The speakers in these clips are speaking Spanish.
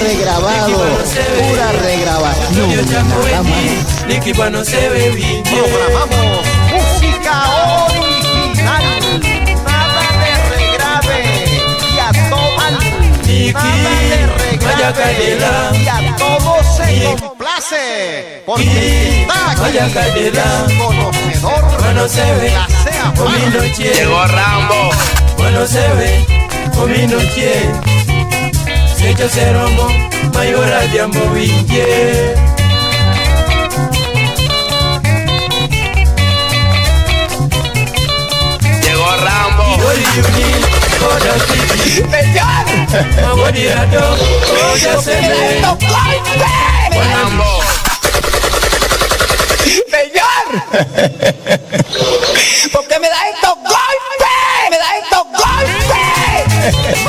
regrabado, pura regrabación. Nada más. Nikipa no se ve bien. Programamos música original. Nada de regrave. Y a. Niki, Nada de regrave. Y a todos se complace. Porque está vaya aquí el conocedor. Cuando se ve, La sea con mi fácil. noche. Llegó Rambo. Cuando se ve, con mi noche. Se echa ese rombo, mayor a tiempo vinque. Llegó Rambo. Titi. Mawadi ado, oda sebe. Rambo. ¿Por qué me da estos golpes? ¡Me da estos golpes!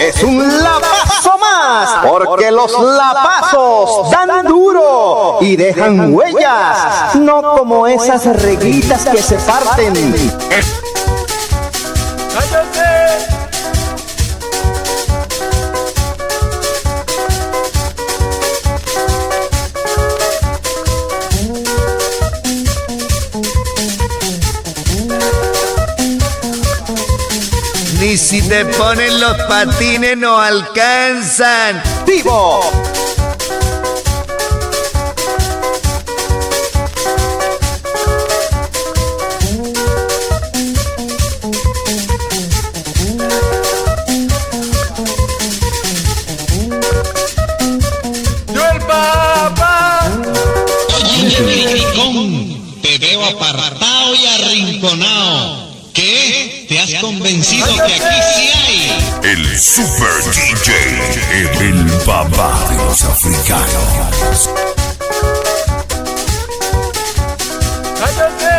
Es un lapazo más, porque los lapazos dan duro y dejan huellas, no como esas reguitas que se parten. Ni si te ponen los patines no alcanzan. Digo, Yo el papá. Criticón, te veo apartado y arrinconado. ¿Qué? ¿Te has convencido que aquí sí hay? El Super DJ, el papá de los africanos. Cállate.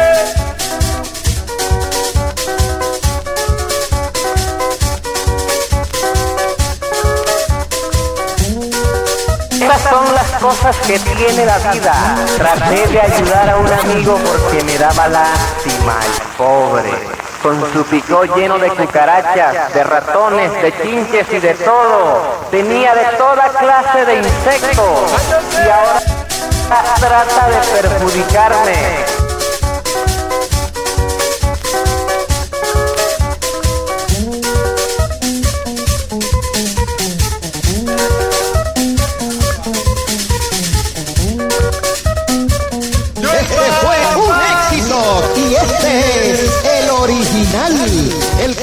Estas son las cosas que tiene la vida. Traté de ayudar a un amigo porque me daba lástima el pobre. Con su picó lleno de cucarachas, de ratones, de chinches y de todo. Tenía de toda clase de insectos. Y ahora trata de perjudicarme.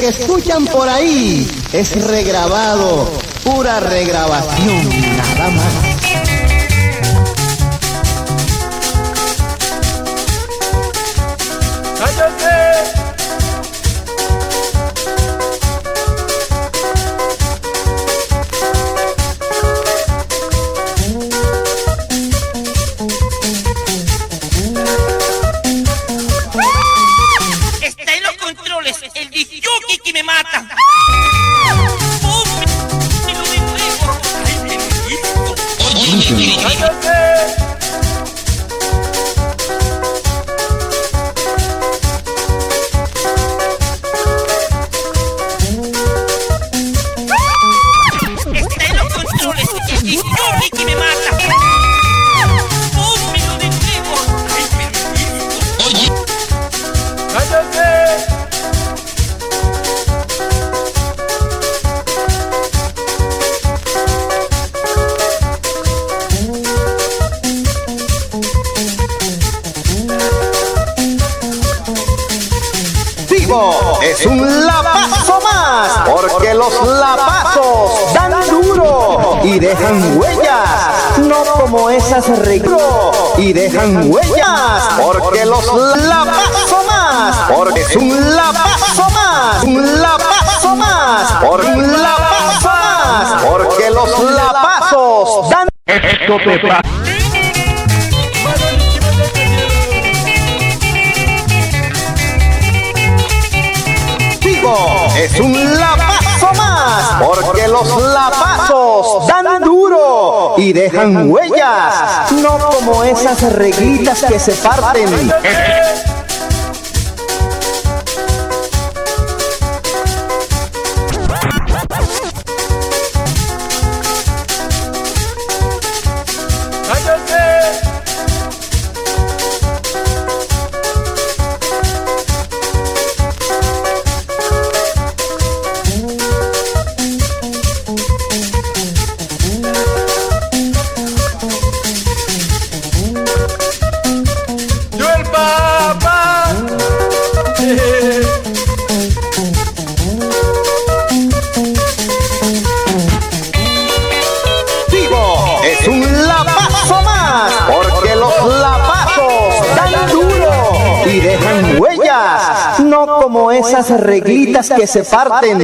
Que escuchan por ahí es regrabado, pura regrabación, nada más. El disjockey que me mata. Cállate. Está en los controles, el disjockey que me mata. Es un lapazo más, porque los lapazos dan duro y dejan huellas, no como esas reguitas y dejan huellas, porque los lapazo más, porque es un lapazo más, un lapazo más, porque un lapazo más, porque los lapazos dan es un lapazo más, porque los lapazos dan duro y dejan huellas, no como esas reglitas que se parten. Vivo es un lapazo más, porque los lapazos dan duro y dejan huellas, no como esas reglitas que se parten.